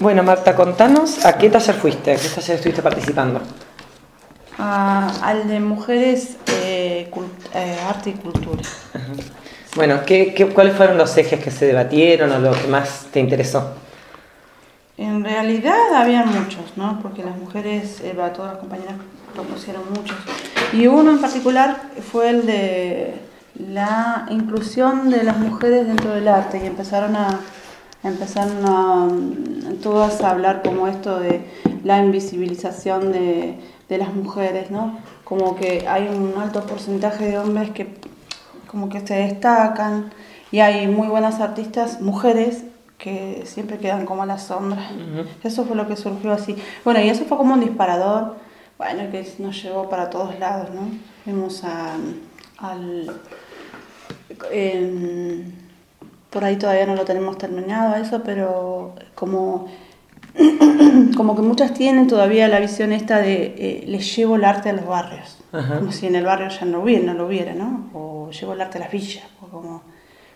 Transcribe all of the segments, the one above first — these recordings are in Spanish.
Bueno, Marta, contanos a qué taller fuiste, a qué taller estuviste participando. Ah, al de mujeres, eh, eh, arte y cultura. Bueno, ¿qué, qué, cuáles fueron los ejes que se debatieron o lo que más te interesó? En realidad había muchos, ¿no? Porque las mujeres, eh, todas las compañeras propusieron muchos. Y uno en particular fue el de la inclusión de las mujeres dentro del arte y empezaron a empezaron a, mm, todas a hablar como esto de la invisibilización de, de las mujeres, ¿no? Como que hay un alto porcentaje de hombres que como que se destacan y hay muy buenas artistas, mujeres, que siempre quedan como a la sombra. Eso fue lo que surgió así. Bueno, y eso fue como un disparador, bueno, que nos llevó para todos lados, ¿no? Fuimos a, al... en- por ahí todavía no lo tenemos terminado eso, pero como, como que muchas tienen todavía la visión esta de eh, les llevo el arte a los barrios, Ajá. como si en el barrio ya no hubiera, no lo hubiera, ¿no? O llevo el arte a las villas, o como,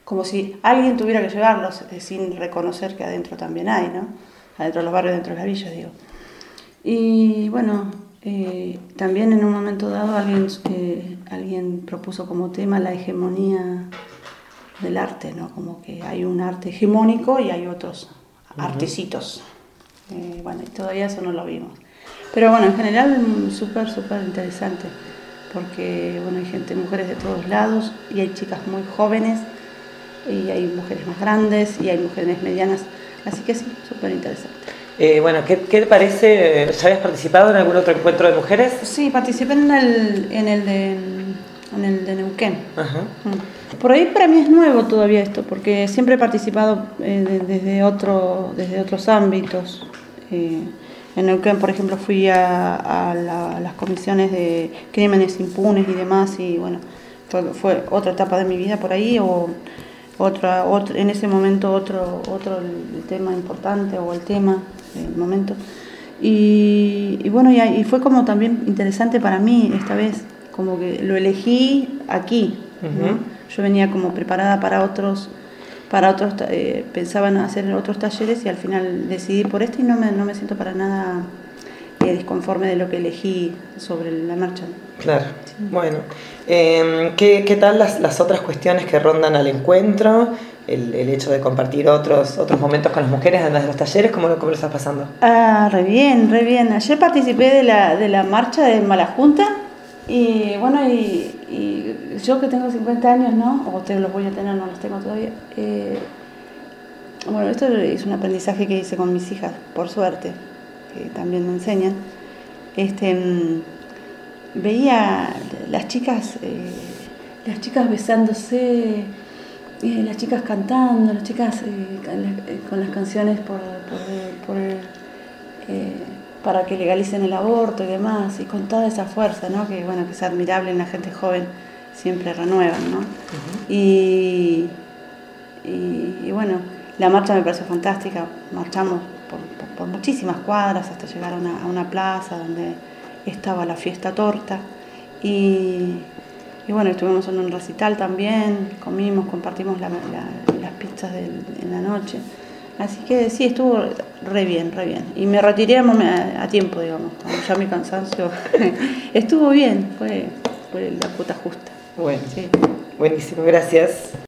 como si alguien tuviera que llevarlos eh, sin reconocer que adentro también hay, ¿no? Adentro de los barrios, dentro de las villas, digo. Y bueno, eh, también en un momento dado alguien, eh, alguien propuso como tema la hegemonía del arte, ¿no? Como que hay un arte hegemónico y hay otros artecitos. Eh, bueno, y todavía eso no lo vimos. Pero bueno, en general súper, súper interesante, porque bueno, hay gente, mujeres de todos lados, y hay chicas muy jóvenes, y hay mujeres más grandes, y hay mujeres medianas, así que sí, súper interesante. Eh, bueno, ¿qué, ¿qué te parece? ¿Ya habías participado en algún otro encuentro de mujeres? Sí, participé en el, en el, de, en el de Neuquén. Ajá. Mm. Por ahí para mí es nuevo todavía esto, porque siempre he participado eh, de- desde, otro, desde otros ámbitos. Eh, en Neuquén, por ejemplo, fui a, a la- a las comisiones de crímenes impunes y demás, y bueno, fue, fue otra etapa de mi vida por ahí, o otra, otro, en ese momento otro, otro el tema importante o el tema del momento. Y, y bueno, y, y fue como también interesante para mí esta vez, como que lo elegí aquí. ¿no? Yo venía como preparada para otros, para otros, eh, pensaba en hacer otros talleres y al final decidí por este y no me, no me siento para nada eh, disconforme de lo que elegí sobre la marcha. Claro. Bueno, eh, ¿qué, qué tal las, las otras cuestiones que rondan al encuentro? El, el hecho de compartir otros, otros momentos con las mujeres, además de los talleres, ¿cómo, lo- cómo lo estás pasando? Ah, re bien, re bien. Ayer participé de la, de la marcha de Malajunta y bueno, y, y yo que tengo 50 años, ¿no? O ustedes los voy a tener, no los tengo todavía. eh, bueno, esto es un aprendizaje que hice con mis hijas, por suerte, que también me enseñan. Este, veía las chicas, eh, las chicas besándose, eh, las chicas cantando, las chicas eh, con las- canciones por, por- por, para que legalicen el aborto y demás, y con toda esa fuerza, ¿no? que bueno, que es admirable en la gente joven, siempre renuevan, ¿no? y, y, y bueno, la marcha me pareció fantástica, marchamos por, por- por muchísimas cuadras hasta llegar a una, a una plaza donde estaba la fiesta torta, y, y bueno, estuvimos en un recital también, comimos, compartimos la- la- las pizzas del- en la noche. Así que sí, estuvo re bien, re bien. Y me retiré a, tiempo, digamos, ya mi cansancio estuvo bien, fue, fue la puta justa. Bueno, Sí. buenísimo, gracias.